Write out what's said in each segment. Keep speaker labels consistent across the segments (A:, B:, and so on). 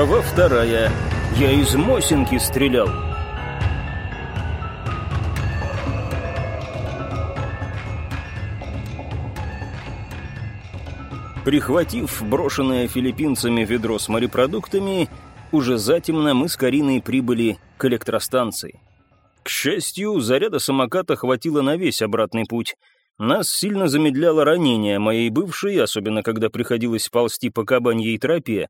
A: Глава вторая. Я из Мосинки стрелял. Прихватив брошенное филиппинцами ведро с морепродуктами, уже затемно мы с Кариной прибыли к электростанции. К счастью, заряда самоката хватило на весь обратный путь. Нас сильно замедляло ранение моей бывшей, особенно когда приходилось ползти по кабаньей тропе,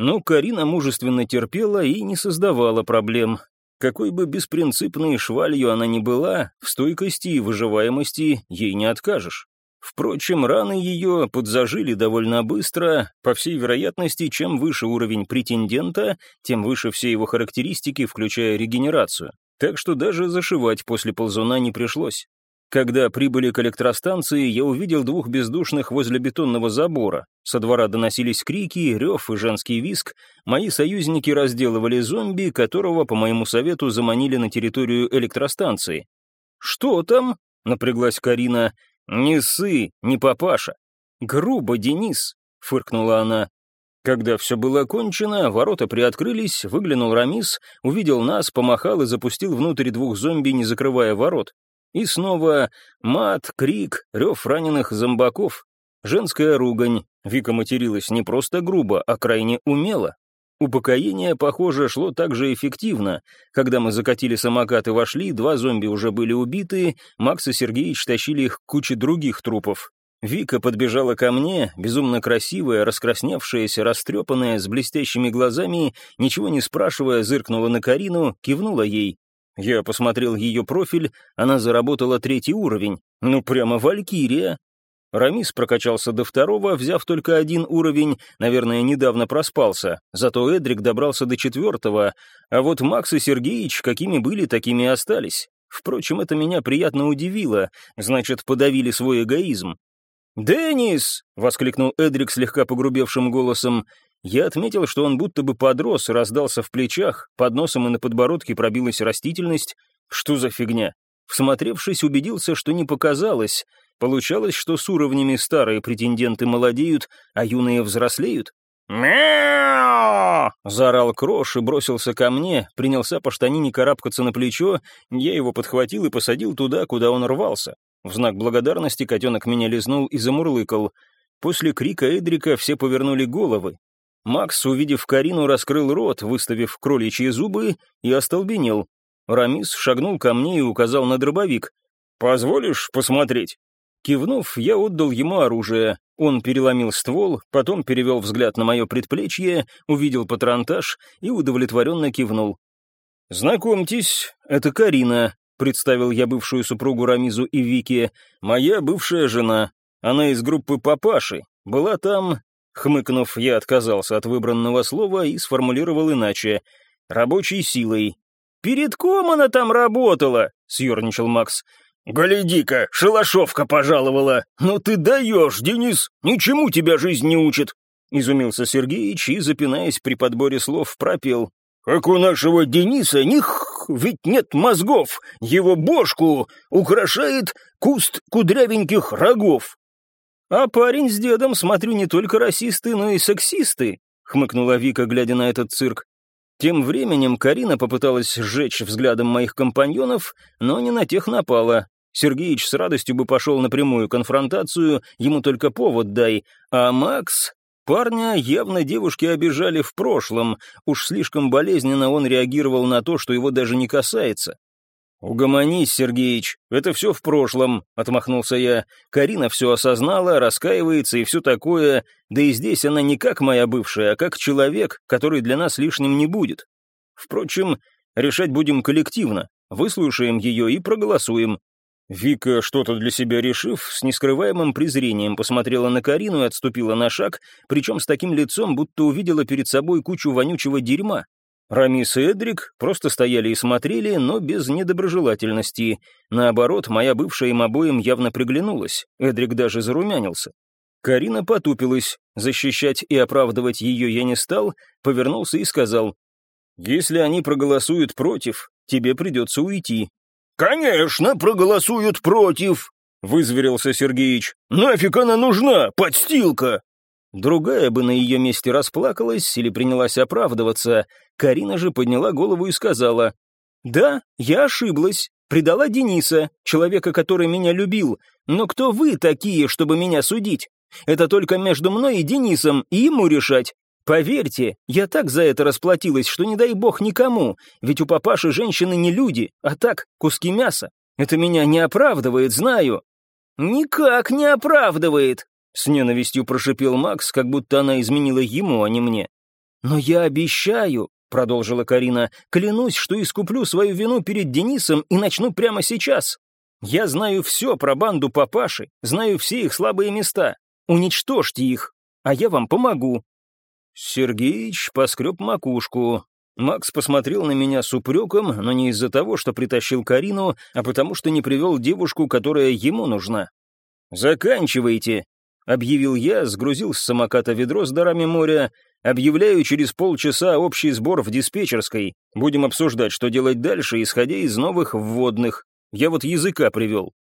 A: но Карина мужественно терпела и не создавала проблем. Какой бы беспринципной швалью она ни была, в стойкости и выживаемости ей не откажешь. Впрочем, раны ее подзажили довольно быстро, по всей вероятности, чем выше уровень претендента, тем выше все его характеристики, включая регенерацию. Так что даже зашивать после ползуна не пришлось. Когда прибыли к электростанции, я увидел двух бездушных возле бетонного забора. Со двора доносились крики, рев и женский виск. Мои союзники разделывали зомби, которого, по моему совету, заманили на территорию электростанции. «Что там?» — напряглась Карина. «Не ссы, не папаша». «Грубо, Денис», — фыркнула она. Когда все было кончено, ворота приоткрылись, выглянул Рамис, увидел нас, помахал и запустил внутрь двух зомби, не закрывая ворот. И снова мат, крик, рев раненых зомбаков. Женская ругань. Вика материлась не просто грубо, а крайне умело. Упокоение, похоже, шло также эффективно. Когда мы закатили самокат и вошли, два зомби уже были убиты, Макс и Сергеич тащили их к куче других трупов. Вика подбежала ко мне, безумно красивая, раскрасневшаяся, растрепанная, с блестящими глазами, ничего не спрашивая, зыркнула на Карину, кивнула ей. Я посмотрел ее профиль, она заработала третий уровень. Ну, прямо валькирия. Рамис прокачался до второго, взяв только один уровень, наверное, недавно проспался. Зато Эдрик добрался до четвертого, а вот Макс и Сергеич какими были, такими и остались. Впрочем, это меня приятно удивило, значит, подавили свой эгоизм. «Деннис!» — воскликнул Эдрик слегка погрубевшим голосом. Я отметил, что он будто бы подрос раздался в плечах, под носом и на подбородке пробилась растительность. Что за фигня? Всмотревшись, убедился, что не показалось. Получалось, что с уровнями старые претенденты молодеют, а юные взрослеют. «Мяу!» — заорал Крош и бросился ко мне, принялся по штанине карабкаться на плечо, я его подхватил и посадил туда, куда он рвался. В знак благодарности котенок меня лизнул и замурлыкал. После крика Эдрика все повернули головы. Макс, увидев Карину, раскрыл рот, выставив кроличьи зубы, и остолбенел. Рамис шагнул ко мне и указал на дробовик. «Позволишь посмотреть?» Кивнув, я отдал ему оружие. Он переломил ствол, потом перевел взгляд на мое предплечье, увидел патронтаж и удовлетворенно кивнул. «Знакомьтесь, это Карина», — представил я бывшую супругу Рамизу и Вике, «моя бывшая жена. Она из группы «Папаши». Была там Хмыкнув, я отказался от выбранного слова и сформулировал иначе. «Рабочей силой». «Перед ком она там работала?» — съерничал Макс. «Гляди-ка, шалашовка пожаловала! Ну ты даешь, Денис! Ничему тебя жизнь не учит!» Изумился Сергеич и, запинаясь при подборе слов, пропел. «Как у нашего Дениса, них ведь нет мозгов, его бошку украшает куст кудрявеньких рогов. «А парень с дедом, смотрю, не только расисты, но и сексисты», — хмыкнула Вика, глядя на этот цирк. Тем временем Карина попыталась сжечь взглядом моих компаньонов, но не на тех напала. Сергеич с радостью бы пошел на прямую конфронтацию, ему только повод дай, а Макс... Парня явно девушки обижали в прошлом, уж слишком болезненно он реагировал на то, что его даже не касается. «Угомонись, Сергеич, это все в прошлом», — отмахнулся я. «Карина все осознала, раскаивается и все такое, да и здесь она не как моя бывшая, а как человек, который для нас лишним не будет. Впрочем, решать будем коллективно, выслушаем ее и проголосуем». Вика, что-то для себя решив, с нескрываемым презрением посмотрела на Карину и отступила на шаг, причем с таким лицом, будто увидела перед собой кучу вонючего дерьма. Рамис и Эдрик просто стояли и смотрели, но без недоброжелательности. Наоборот, моя бывшая им обоим явно приглянулась. Эдрик даже зарумянился. Карина потупилась. Защищать и оправдывать ее я не стал, повернулся и сказал, «Если они проголосуют против, тебе придется уйти». «Конечно, проголосуют против», — вызверился Сергеич. «Нафиг она нужна, подстилка?» Другая бы на ее месте расплакалась или принялась оправдываться. Карина же подняла голову и сказала, «Да, я ошиблась, предала Дениса, человека, который меня любил, но кто вы такие, чтобы меня судить? Это только между мной и Денисом, и ему решать. Поверьте, я так за это расплатилась, что не дай бог никому, ведь у папаши женщины не люди, а так, куски мяса. Это меня не оправдывает, знаю». «Никак не оправдывает», — с ненавистью прошипел Макс, как будто она изменила ему, а не мне. «Но я обещаю», — продолжила Карина, — «клянусь, что искуплю свою вину перед Денисом и начну прямо сейчас. Я знаю все про банду папаши, знаю все их слабые места. Уничтожьте их, а я вам помогу». Сергеич поскреб макушку. Макс посмотрел на меня с упреком, но не из-за того, что притащил Карину, а потому что не привел девушку, которая ему нужна. «Заканчивайте», — объявил я, сгрузил с самоката ведро с дарами моря. «Объявляю через полчаса общий сбор в диспетчерской. Будем обсуждать, что делать дальше, исходя из новых вводных. Я вот языка привел».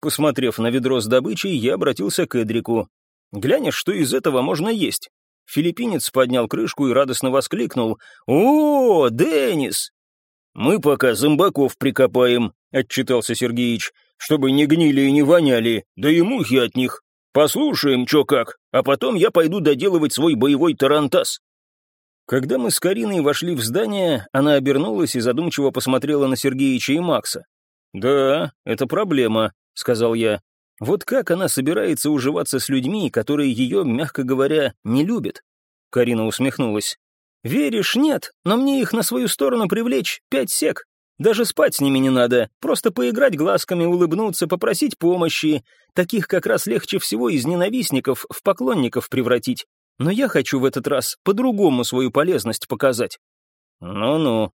A: Посмотрев на ведро с добычей, я обратился к Эдрику. «Глянешь, что из этого можно есть?» Филиппинец поднял крышку и радостно воскликнул. «О, Деннис!» «Мы пока зомбаков прикопаем», — отчитался Сергеич, «чтобы не гнили и не воняли, да и мухи от них. Послушаем, чё как, а потом я пойду доделывать свой боевой тарантас». Когда мы с Кариной вошли в здание, она обернулась и задумчиво посмотрела на Сергеича и Макса. «Да, это проблема», — сказал я. Вот как она собирается уживаться с людьми, которые ее, мягко говоря, не любят? Карина усмехнулась. «Веришь, нет, но мне их на свою сторону привлечь пять сек. Даже спать с ними не надо, просто поиграть глазками, улыбнуться, попросить помощи. Таких как раз легче всего из ненавистников в поклонников превратить. Но я хочу в этот раз по-другому свою полезность показать». «Ну-ну»,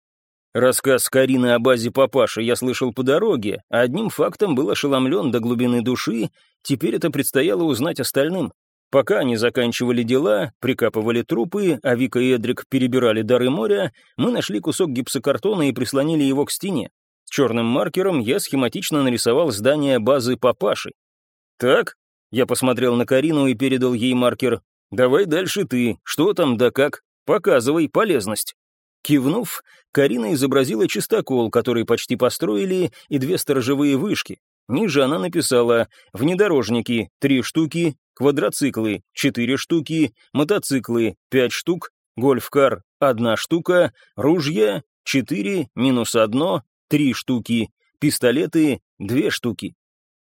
A: Рассказ Карины о базе папаши я слышал по дороге, а одним фактом был ошеломлен до глубины души, теперь это предстояло узнать остальным. Пока они заканчивали дела, прикапывали трупы, а Вика и Эдрик перебирали дары моря, мы нашли кусок гипсокартона и прислонили его к стене. Черным маркером я схематично нарисовал здание базы папаши. «Так?» — я посмотрел на Карину и передал ей маркер. «Давай дальше ты, что там да как, показывай полезность». Кивнув, Карина изобразила чистокол, который почти построили, и две сторожевые вышки. Ниже она написала «Внедорожники — три штуки, квадроциклы — четыре штуки, мотоциклы — пять штук, гольфкар — одна штука, ружья — четыре минус одно, три штуки, пистолеты — две штуки».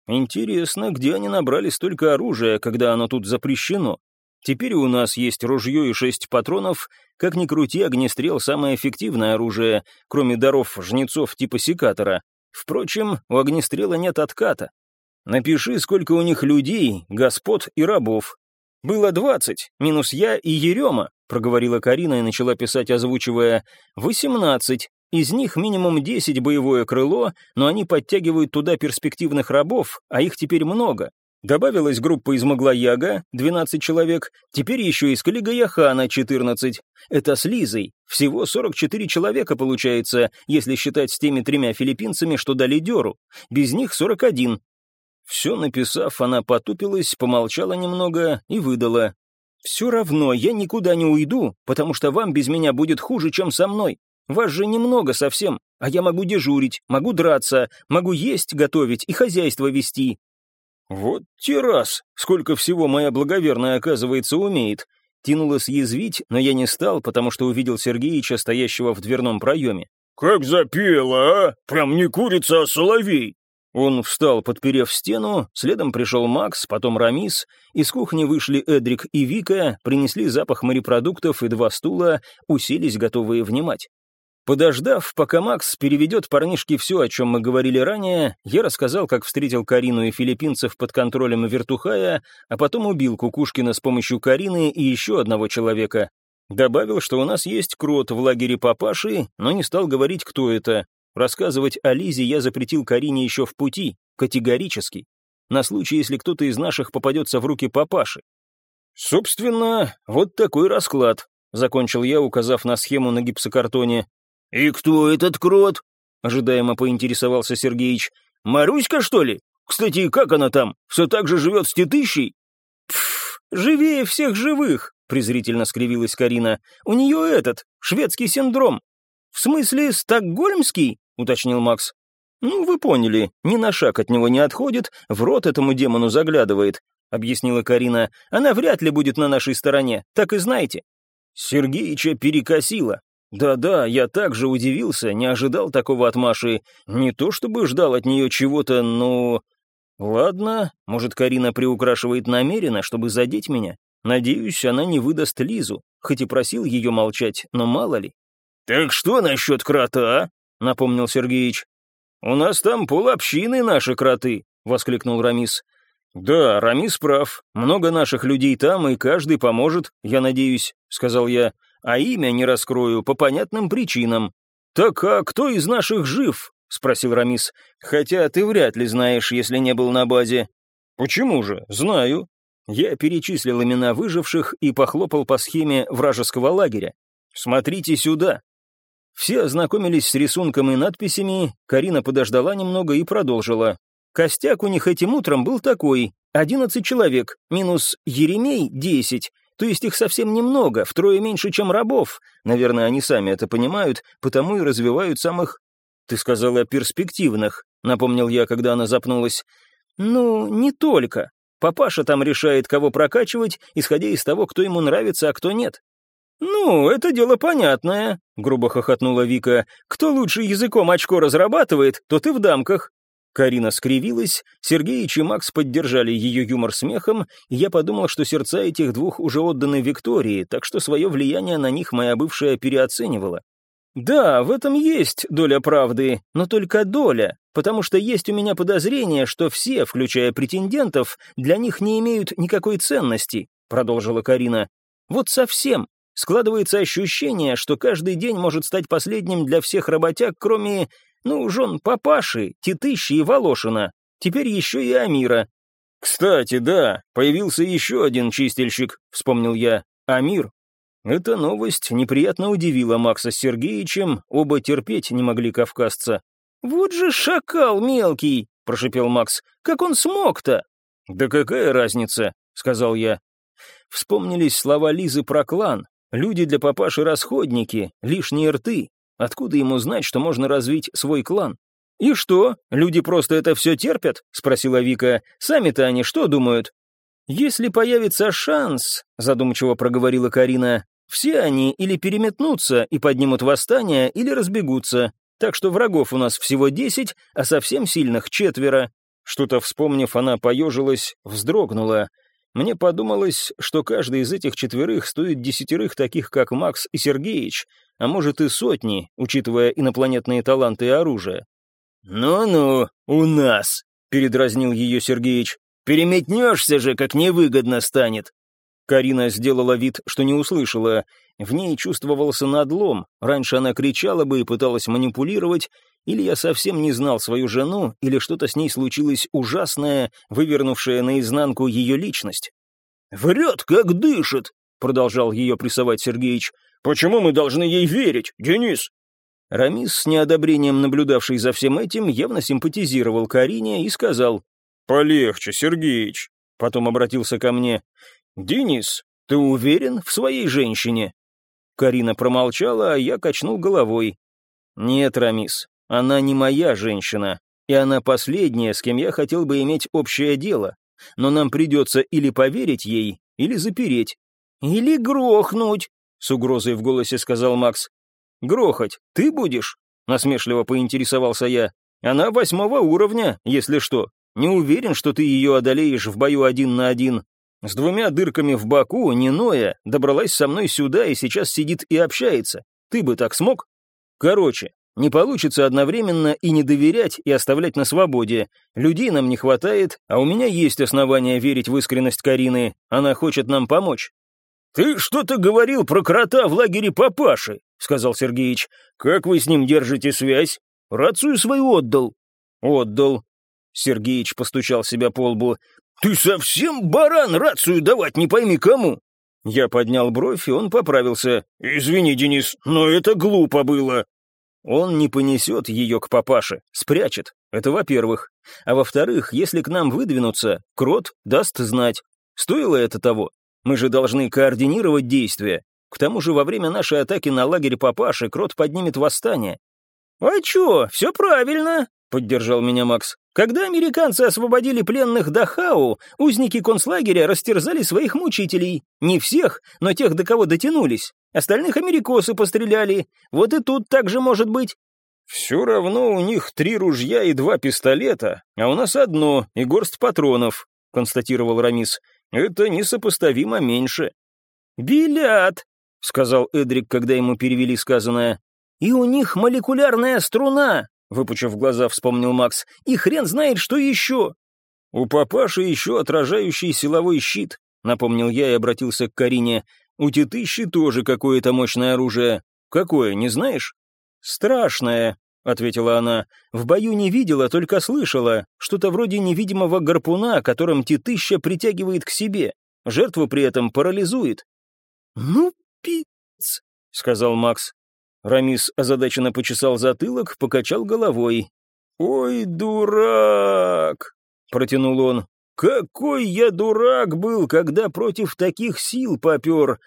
A: Интересно, где они набрали столько оружия, когда оно тут запрещено? Теперь у нас есть ружье и шесть патронов. Как ни крути, огнестрел — самое эффективное оружие, кроме даров жнецов типа секатора. Впрочем, у огнестрела нет отката. Напиши, сколько у них людей, господ и рабов. Было двадцать, минус я и Ерема, проговорила Карина и начала писать, озвучивая «восемнадцать». Из них минимум десять боевое крыло, но они подтягивают туда перспективных рабов, а их теперь много. Добавилась группа из Маглояга, 12 человек, теперь еще из Калига-Яхана, 14. Это с Лизой. Всего 44 человека получается, если считать с теми тремя филиппинцами, что дали дёру. Без них 41. Все написав, она потупилась, помолчала немного и выдала. «Все равно я никуда не уйду, потому что вам без меня будет хуже, чем со мной. Вас же немного совсем, а я могу дежурить, могу драться, могу есть, готовить и хозяйство вести. «Вот террас! Сколько всего моя благоверная, оказывается, умеет!» Тянуло съязвить, но я не стал, потому что увидел Сергеича, стоящего в дверном проеме.
B: «Как запела, а! Прям не курица, а соловей!»
A: Он встал, подперев стену, следом пришел Макс, потом Рамис, из кухни вышли Эдрик и Вика, принесли запах морепродуктов и два стула, уселись, готовые внимать. Подождав, пока Макс переведет парнишке все, о чем мы говорили ранее, я рассказал, как встретил Карину и филиппинцев под контролем Вертухая, а потом убил Кукушкина с помощью Карины и еще одного человека. Добавил, что у нас есть крот в лагере папаши, но не стал говорить, кто это. Рассказывать о Лизе я запретил Карине еще в пути, категорически, на случай, если кто-то из наших попадется в руки папаши. Собственно, вот такой расклад, закончил я, указав на схему на гипсокартоне. «И кто этот крот?» — ожидаемо поинтересовался Сергеич. «Маруська, что ли? Кстати, как она там? Все так же живет с тетыщей?» «Пф!» «Живее всех живых!» — презрительно скривилась Карина. «У нее этот, шведский синдром». «В смысле, стокгольмский?» — уточнил Макс. «Ну, вы поняли, ни на шаг от него не отходит, в рот этому демону заглядывает», — объяснила Карина. «Она вряд ли будет на нашей стороне, так и знаете». Сергеича перекосило. Да-да, я также удивился, не ожидал такого от Маши. Не то чтобы ждал от нее чего-то, но... Ладно, может, Карина приукрашивает намеренно, чтобы задеть меня? Надеюсь, она не выдаст Лизу, хоть и просил ее молчать, но мало ли.
B: «Так что насчет крота?» — напомнил Сергеич.
A: «У нас там полобщины наши кроты», — воскликнул Рамис. «Да, Рамис прав. Много наших людей там, и каждый поможет, я надеюсь», — сказал я. «А имя не раскрою по понятным причинам». «Так а кто из наших жив?» — спросил Рамис. «Хотя ты вряд ли знаешь, если не был на базе». «Почему же? Знаю». Я перечислил имена выживших и похлопал по схеме вражеского лагеря. «Смотрите сюда». Все ознакомились с рисунком и надписями, Карина подождала немного и продолжила. Костяк у них этим утром был такой, одиннадцать человек, минус Еремей — десять, то есть их совсем немного, втрое меньше, чем рабов. Наверное, они сами это понимают, потому и развивают самых... Ты сказала перспективных, напомнил я, когда она запнулась. Ну, не только. Папаша там решает, кого прокачивать, исходя из того, кто ему нравится, а кто нет. «Ну, это дело понятное», — грубо хохотнула Вика. «Кто лучше языком очко разрабатывает, то ты в дамках». Карина скривилась, Сергеич и Макс поддержали ее юмор смехом, и я подумал, что сердца этих двух уже отданы Виктории, так что свое влияние на них моя бывшая переоценивала. Да, в этом есть доля правды, но только доля, потому что есть у меня подозрение, что все, включая претендентов, для них не имеют никакой ценности, продолжила Карина. Вот совсем. Складывается ощущение, что каждый день может стать последним для всех работяг, кроме ну, жен папаши, Титыщи и Волошина. Теперь еще и Амира. «Кстати, да, появился еще один чистильщик», — вспомнил я. «Амир». Эта новость неприятно удивила Макса с Сергеичем, оба терпеть не могли кавказца. «Вот же шакал мелкий!» — прошепел Макс. «Как он смог-то?» «Да какая разница?» — сказал я. Вспомнились слова Лизы про клан. Люди для папаши расходники, лишние рты. Откуда ему знать, что можно развить свой клан? «И что, люди просто это все терпят?» — спросила Вика. «Сами-то они что думают?» «Если появится шанс», — задумчиво проговорила Карина, «все они или переметнутся и поднимут восстание, или разбегутся. Так что врагов у нас всего десять, а совсем сильных четверо». Что-то вспомнив, она поежилась, вздрогнула. Мне подумалось, что каждый из этих четверых стоит десятерых таких, как Макс и Сергеич, а может и сотни, учитывая инопланетные таланты и оружие.
B: «Ну-ну, у нас», — передразнил ее Сергеич, «переметнешься же, как невыгодно станет».
A: Карина сделала вид, что не услышала. В ней чувствовался надлом. Раньше она кричала бы и пыталась манипулировать, или я совсем не знал свою жену, или что-то с ней случилось ужасное, вывернувшее наизнанку ее личность.
B: «Врет, как дышит», — продолжал ее прессовать Сергеич. Почему мы должны ей верить, Денис?»
A: Рамис, с неодобрением наблюдавший за всем этим, явно симпатизировал Карине и сказал «Полегче, Сергеич». Потом обратился ко мне «Денис, ты уверен в своей женщине?» Карина промолчала, а я качнул головой. «Нет, Рамис, она не моя женщина, и она последняя, с кем я хотел бы иметь общее дело. Но нам придется или поверить ей, или запереть». «Или грохнуть», — с угрозой в голосе сказал Макс. «Грохать ты будешь?» — насмешливо поинтересовался я. «Она восьмого уровня, если что. Не уверен, что ты ее одолеешь в бою один на один. С двумя дырками в боку, не ноя, добралась со мной сюда и сейчас сидит и общается. Ты бы так смог? Короче, не получится одновременно и не доверять, и оставлять на свободе. Людей нам не хватает, а у меня есть основания верить в искренность Карины. Она хочет нам помочь.
B: «Ты что-то говорил про крота в лагере папаши», — сказал Сергеич. «Как вы с ним держите связь? Рацию свою отдал».
A: «Отдал». Сергеич постучал себя по лбу.
B: «Ты совсем баран рацию давать не пойми кому?»
A: Я поднял бровь, и он поправился.
B: «Извини, Денис, но это глупо было».
A: Он не понесет ее к папаше, спрячет. Это во-первых. А во-вторых, если к нам выдвинуться, Крот даст знать. Стоило это того? Мы же должны координировать действия. К тому же во время нашей атаки на лагерь папаши Крот поднимет восстание.
B: «А чё, все правильно», — поддержал меня Макс. «Когда американцы освободили пленных Дахау, узники концлагеря растерзали своих мучителей. Не всех, но тех, до кого дотянулись. Остальных америкосы постреляли. Вот и тут так же может быть».
A: «Все равно у них три ружья и два пистолета, а у нас одно и горсть патронов», — констатировал Рамис. «Это несопоставимо меньше».
B: «Билят», — сказал Эдрик, когда ему перевели сказанное. «И у них молекулярная струна», — выпучив глаза, вспомнил Макс. «И хрен знает, что еще».
A: «У папаши еще отражающий силовой щит», — напомнил я и обратился к Карине. «У тетыщи тоже какое-то мощное оружие. Какое, не знаешь?»
B: «Страшное», — ответила она. «В бою не видела, только слышала. Что-то вроде невидимого гарпуна, которым тетыща притягивает к себе. Жертву при этом парализует».
C: «Ну, пиц», — сказал Макс.
A: Рамис озадаченно почесал затылок, покачал головой. «Ой, дурак!» — протянул он. «Какой я дурак был, когда против таких сил попер!»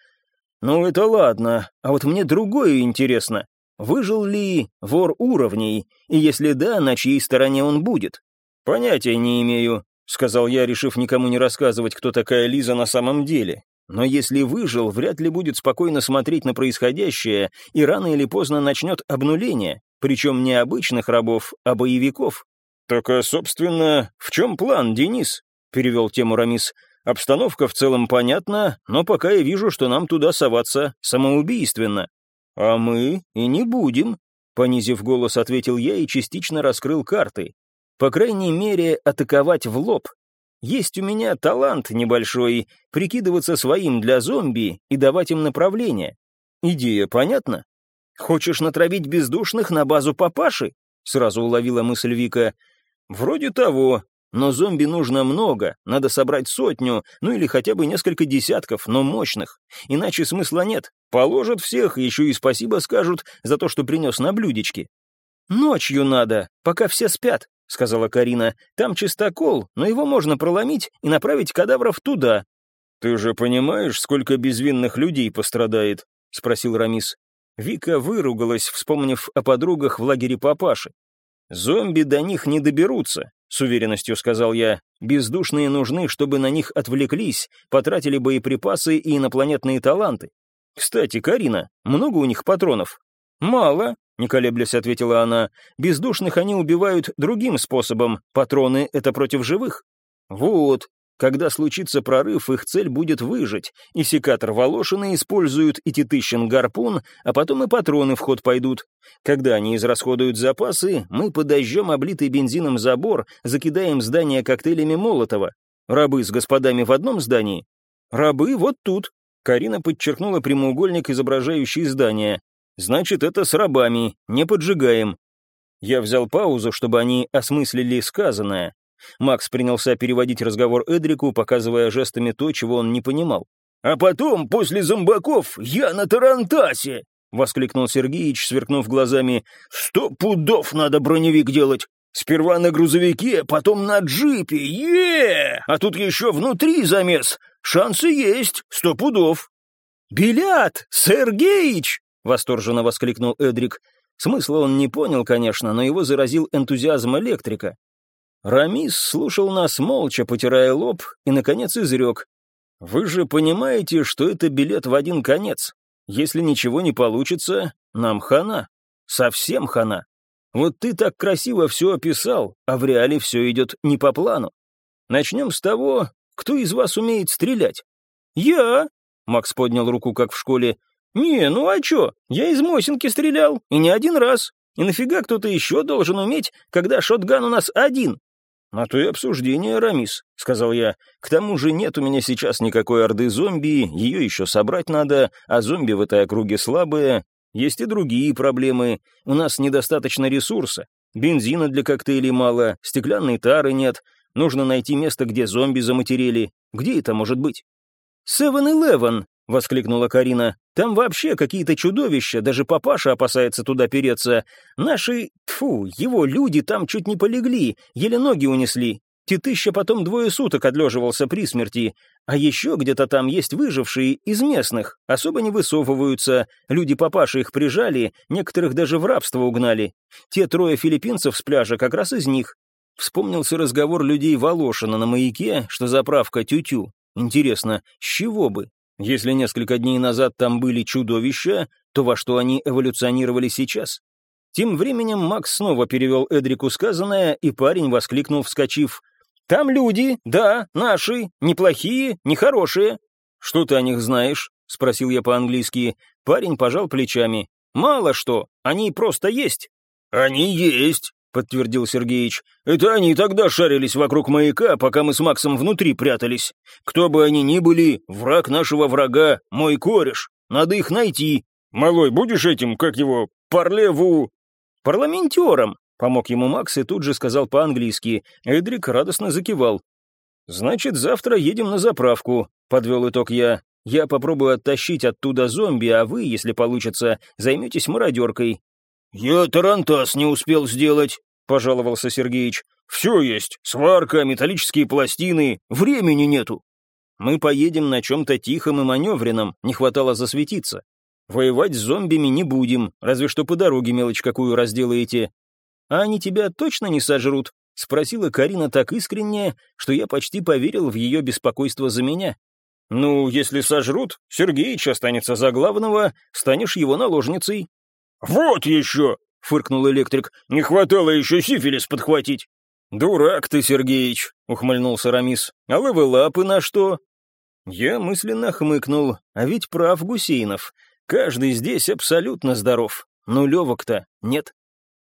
A: «Ну, это ладно, а вот мне другое интересно. Выжил ли вор уровней, и если да, на чьей стороне он будет? Понятия не имею, сказал я, решив никому не рассказывать, кто такая Лиза на самом деле. Но если выжил, вряд ли будет спокойно смотреть на происходящее и рано или поздно начнет обнуление, причем не обычных рабов, а боевиков. «Так, а, собственно, в чем план, Денис?» — перевел тему Рамис. «Обстановка в целом понятна, но пока я вижу, что нам туда соваться самоубийственно. «А мы и не будем», — понизив голос, ответил я и частично раскрыл карты. «По крайней мере, атаковать в лоб. Есть у меня талант небольшой, прикидываться своим для зомби и давать им направление. Идея понятна? Хочешь натравить бездушных на базу папаши?» Сразу уловила мысль Вика. «Вроде того, но зомби нужно много, надо собрать сотню, ну или хотя бы несколько десятков, но мощных. Иначе смысла нет. Положат всех, еще и спасибо скажут за то, что принес на блюдечке. «Ночью надо, пока все спят», — сказала Карина. «Там чистокол, но его можно проломить и направить кадавров туда». «Ты же понимаешь, сколько безвинных людей пострадает?» — спросил Рамис. Вика выругалась, вспомнив о подругах в лагере папаши. «Зомби до них не доберутся, — с уверенностью сказал я. «Бездушные нужны, чтобы на них отвлеклись, потратили боеприпасы и инопланетные таланты. Кстати, Карина, много у них патронов?» «Мало», — не колеблясь ответила она. «Бездушных они убивают другим способом. Патроны — это против живых». «Вот, когда случится прорыв, их цель будет выжить, и секатор Волошина используют и Титыщин гарпун, а потом и патроны в ход пойдут. Когда они израсходуют запасы, мы подожжем облитый бензином забор, закидаем здание коктейлями Молотова. Рабы с господами в одном здании? Рабы вот тут. Карина подчеркнула прямоугольник, изображающий здание. Значит, это с рабами, не поджигаем. Я взял паузу, чтобы они осмыслили сказанное. Макс принялся переводить разговор Эдрику, показывая жестами то, чего он не понимал. «А потом, после зомбаков, я на Тарантасе!» — воскликнул Сергеич, сверкнув глазами. «Сто пудов надо броневик делать! Сперва на грузовике, потом на джипе! е А тут еще внутри замес! Шансы есть, сто пудов!» «Белят! Сергеич!» — восторженно воскликнул Эдрик. Смысла он не понял, конечно, но его заразил энтузиазм электрика. Рамис слушал нас молча, потирая лоб, и, наконец, изрек. «Вы же понимаете, что это билет в один конец. Если ничего не получится, нам хана. Совсем хана. Вот ты так красиво все описал, а в реале все идет не по плану. Начнем с того, кто из вас умеет стрелять?» «Я!» — Макс поднял руку, как в школе. «Не, ну а чё? Я из Мосинки стрелял, и не один раз. И нафига кто-то еще должен уметь, когда шотган у нас один?» «А то и обсуждение, Рамис», — сказал я. «К тому же нет у меня сейчас никакой орды зомби, ее еще собрать надо, а зомби в этой округе слабые. Есть и другие проблемы. У нас недостаточно ресурса. Бензина для коктейлей мало, стеклянной тары нет. Нужно найти место, где зомби заматерели. Где это может быть?» «Севен-Элевен», — воскликнула Карина. «Там вообще какие-то чудовища, даже папаша опасается туда переться. Наши, тфу, его люди там чуть не полегли, еле ноги унесли.
B: Титыща потом двое суток отлеживался при смерти, а еще где-то там есть выжившие из местных, особо не высовываются, люди папаши их прижали, некоторых даже в рабство угнали. Те трое филиппинцев с пляжа как раз из них. Вспомнился разговор людей Волошина на маяке, что заправка тю-тю. Интересно, с чего бы? Если несколько дней назад там были чудовища, то во что они эволюционировали сейчас? Тем временем Макс снова перевел Эдрику сказанное, и парень воскликнул, вскочив. «Там люди, да, наши, неплохие, нехорошие». «Что ты о них знаешь?» — спросил я по-английски. Парень пожал плечами. «Мало что, они просто есть».
A: «Они есть», — подтвердил Сергеич. «Это они тогда шарились вокруг маяка, пока мы с Максом внутри прятались. Кто бы они ни были, враг нашего врага, мой кореш. Надо их найти. Малой, будешь этим, как его, парлеву...»
B: «Парламентером», — помог ему Макс и тут же сказал по-английски. Эдрик радостно закивал. «Значит, завтра едем на заправку», — подвел итог я. «Я попробую оттащить оттуда зомби, а вы, если получится, займетесь мародеркой».
A: «Я тарантас не успел сделать», — пожаловался Сергеич. «Все есть, сварка, металлические пластины, времени нету».
B: «Мы поедем на чем-то тихом и маневренном, не хватало засветиться. Воевать с зомбими не будем, разве что по дороге мелочь какую разделаете. А они тебя точно не сожрут?» — спросила Карина так искренне, что я почти поверил в ее беспокойство за меня. «Ну, если сожрут, Сергеич останется за главного, станешь его наложницей».
A: «Вот еще!» — фыркнул электрик. «Не хватало еще сифилис подхватить».
B: «Дурак ты, Сергеич!» — ухмыльнулся Рамис. «А лапы на что?» Я мысленно хмыкнул, а ведь прав Гусейнов. Каждый здесь абсолютно здоров, но Левок-то нет.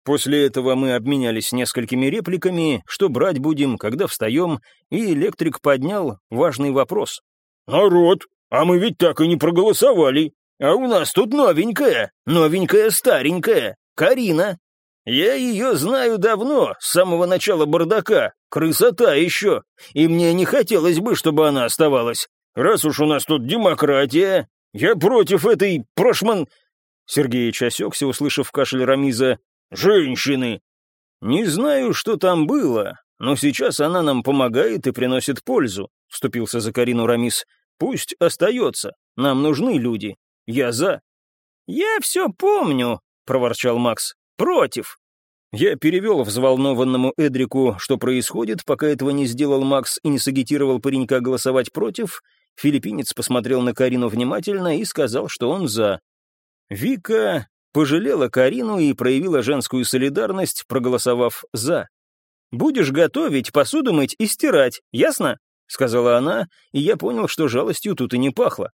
B: После этого мы обменялись несколькими репликами, что брать будем, когда встаем, и электрик поднял важный вопрос.
A: «Народ, а мы ведь так и не проголосовали. А у нас тут новенькая, новенькая старенькая, Карина. Я ее знаю давно, с самого начала бардака, красота еще, и мне не хотелось бы, чтобы она оставалась. Раз уж у нас тут демократия, «Я против этой прошман...» Сергеич осекся, услышав кашель Рамиза. «Женщины!» «Не знаю, что там было, но сейчас она нам помогает и приносит пользу», — вступился за Карину Рамис. «Пусть остается. Нам нужны люди. Я за». «Я все помню», — проворчал Макс. «Против». Я перевел взволнованному Эдрику, что происходит, пока этого не сделал Макс и не сагитировал паренька голосовать против, Филиппинец посмотрел на Карину внимательно и сказал, что он за. Вика пожалела Карину и проявила женскую солидарность, проголосовав «за». «Будешь готовить, посуду мыть и стирать, ясно?» — сказала она, и я понял, что жалостью тут и не пахло.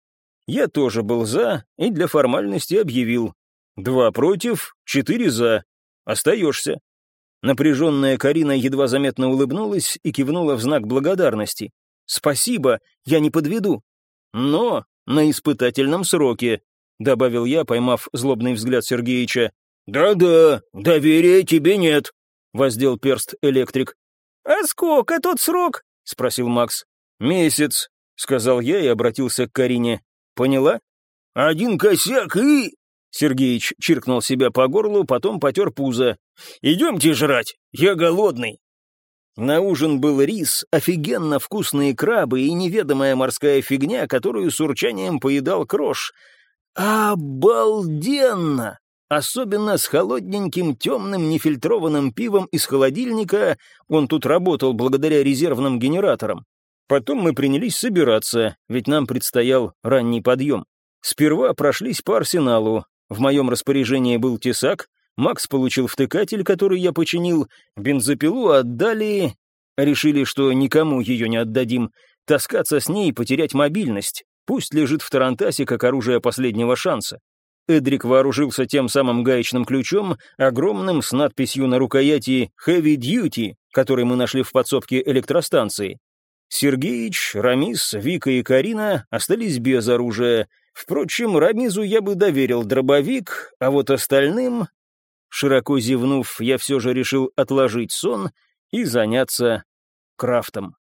A: Я тоже был «за» и для формальности объявил. «Два против, четыре за. Остаешься». Напряженная Карина едва заметно улыбнулась и кивнула в знак благодарности. «Спасибо, я не подведу». «Но на испытательном сроке», — добавил я, поймав злобный взгляд Сергеича. «Да-да, доверия тебе нет», — воздел перст электрик.
B: «А сколько тот срок?» — спросил Макс.
A: «Месяц», — сказал я и обратился к Карине. «Поняла?» «Один косяк и...» Сергеич чиркнул себя по горлу, потом потер пузо. «Идемте жрать, я голодный».
B: На ужин был рис, офигенно вкусные крабы и неведомая морская фигня, которую с урчанием поедал крош. Обалденно! Особенно с холодненьким, темным, нефильтрованным пивом из холодильника, он тут работал благодаря резервным генераторам. Потом мы принялись собираться, ведь нам предстоял ранний подъем. Сперва прошлись по арсеналу. В моем распоряжении был тесак, Макс получил втыкатель, который я починил, бензопилу отдали... Решили, что никому ее не отдадим. Таскаться с ней и потерять мобильность. Пусть лежит в Тарантасе как оружие последнего шанса. Эдрик вооружился тем самым гаечным ключом, огромным, с надписью на рукояти «Heavy Duty», который мы нашли в подсобке электростанции. Сергеич, Рамис, Вика и Карина остались без оружия. Впрочем, Рамизу я бы доверил дробовик, а вот остальным Широко зевнув, я все же решил отложить сон и заняться крафтом.